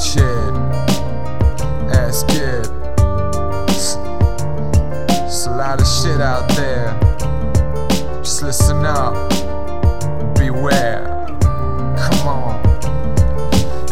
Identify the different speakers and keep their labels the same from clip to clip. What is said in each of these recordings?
Speaker 1: bloodshed. Ass kid. It's, it's a lot of shit out there. Just listen up.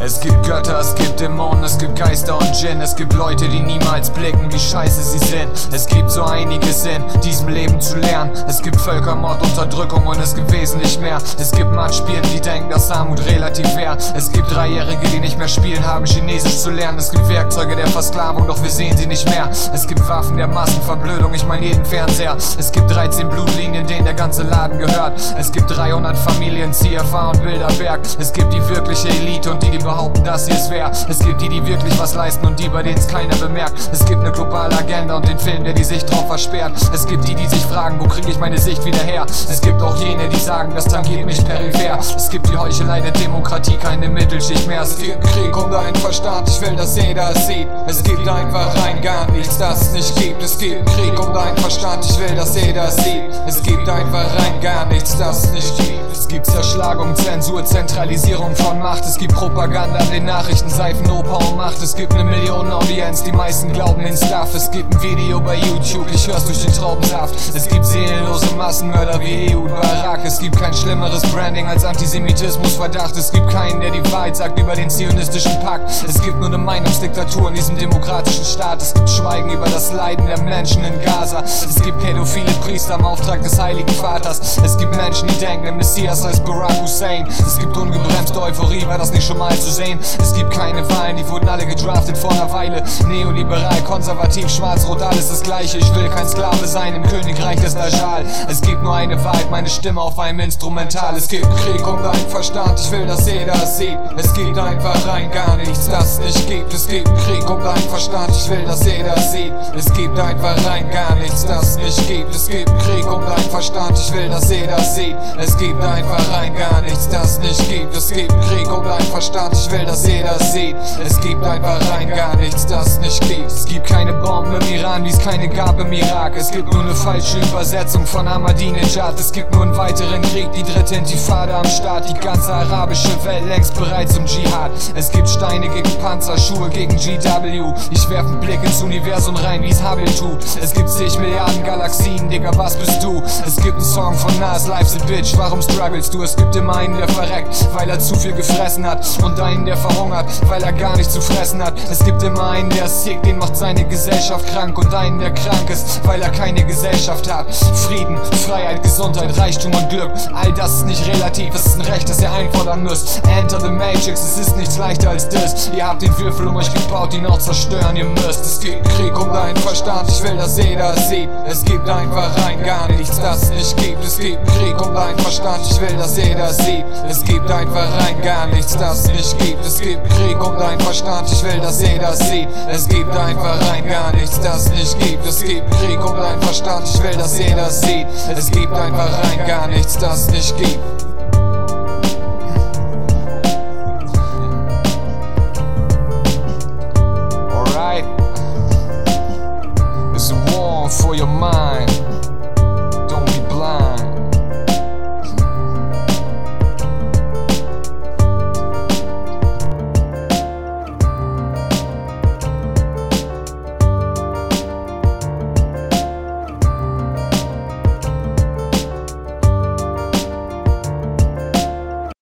Speaker 1: Es gibt Götter, es gibt Dämonen, es gibt Geister und Djinn Es gibt Leute, die niemals blicken, wie scheiße sie sind Es gibt so einiges in diesem Leben zu lernen Es gibt Völkermord, Unterdrückung und es gibt wesentlich mehr Es gibt Matschbieren, die denken, dass Armut relativ wäre Es gibt Dreijährige, die nicht mehr spielen haben, Chinesisch zu lernen Es gibt Werkzeuge der Versklavung, doch wir sehen sie nicht mehr Es gibt Waffen der Massenverblödung, ich mein jeden Fernseher Es gibt 13 Blutlinien, denen der ganze Laden gehört Es gibt 300 Familien, CFA und Bilderberg Es gibt die wirkliche Elite und die, die behaupten behaupten, dass sie es wäre. Es gibt die, die wirklich was leisten und die, bei denen es keiner bemerkt. Es gibt eine globale Agenda und den Film, der die Sicht drauf versperrt. Es gibt die, die sich fragen, wo kriege ich meine Sicht wieder her? Es gibt auch jene, die sagen, das tangiert mich peripher. Es gibt die Heuchelei der Demokratie, keine Mittelschicht mehr. Es gibt Krieg um deinen Verstand, ich will, dass jeder es sieht. Es gibt einfach rein gar nichts, das es nicht gibt. Es gibt Krieg um deinen Verstand, ich will, dass jeder es sieht. Es gibt einfach rein gar nichts, das nicht gibt. Es gibt Zerschlagung, Zensur, Zentralisierung von Macht. Es gibt Propaganda, den Nachrichten, Seifen, Oper und Macht. Es gibt eine Million Audienz, die meisten glauben in Stuff. Es gibt ein Video bei YouTube, ich hör's durch den Traubensaft. Es gibt seelenlose Massenmörder wie EU Barack. Es gibt kein schlimmeres Branding als Antisemitismusverdacht. Es gibt keinen, der die Wahrheit sagt über den zionistischen Pakt. Es gibt nur eine Meinungsdiktatur in diesem demokratischen Staat. Es gibt Schweigen über das Leiden der Menschen in Gaza. Es gibt pädophile Priester im Auftrag des Heiligen Vaters. Es gibt Menschen, die denken, der Messias heißt Barack Hussein. Es gibt ungebremste Euphorie, war das nicht schon mal zu sehen? Es gibt keine Wahlen, die wurden alle gedraftet vor einer Weile. Neoliberal, konservativ, schwarz-rot, alles das gleiche. Ich will kein Sklave sein im Königreich des Najal. Es gibt nur eine Wahrheit, meine Stimme auf einem Instrumental. Es gibt Krieg um deinen Verstand, ich will, dass jeder es sieht. Es gibt einfach rein gar nichts, das nicht gibt. Es gibt Krieg um deinen Verstand, ich will, dass jeder es sieht. Es gibt einfach rein gar nichts, das nicht gibt. Es gibt Krieg um deinen Verstand, ich will, dass jeder es sieht. Es gibt einfach rein gar nichts, das nicht gibt. Es gibt Krieg um deinen Verstand, ich will, dass jeder sieht. Es gibt einfach rein gar nichts, das nicht gibt. Es gibt keine Bomben im Iran, es keine gab im Irak. Es gibt nur eine falsche Übersetzung von Ahmadinejad. Es gibt nur einen weiteren Krieg, die dritte Intifada am Start. Die ganze arabische Welt längst bereit zum Dschihad. Es gibt Steine gegen Panzer, Schuhe gegen GW. Ich werf einen Blick ins Universum rein, wie's Hubble tut. Es gibt zig Milliarden Galaxien, Digga, was bist du? Es gibt einen Song von Nas, Life's a Bitch, warum struggles du? Es gibt immer einen, der verreckt, weil er zu viel gefressen hat. Und einen, der verhungert, weil er gar nicht zu fressen hat. Es gibt immer einen, der sick, den macht seine Gesellschaft krank. Und einen, der krank ist, weil er keine Gesellschaft hat. Frieden, Freiheit, Gesundheit, Reichtum und Glück. All das ist nicht relativ, es ist ein Recht, das ihr einfordern müsst. Enter the Matrix, es ist nichts leichter als das. Ihr habt den Würfel um euch gebaut, ihn auch zerstören, ihr müsst. Es gibt Krieg um deinen Verstand, ich will, dass jeder es sieht. Es gibt einfach rein gar nichts, das es nicht gibt. Es gibt Krieg um deinen Verstand, ich will, dass jeder es sieht. Es gibt einfach rein gar nichts, das es nicht gibt. Es gibt Krieg um deinen Verstand, ich will, dass jeder es sieht. Es gibt einfach rein gar nichts, das es nicht gibt. Es gibt Krieg um deinen Verstand, ich will, dass jeder sieht. Es gibt einfach rein gar nichts, das nicht gibt.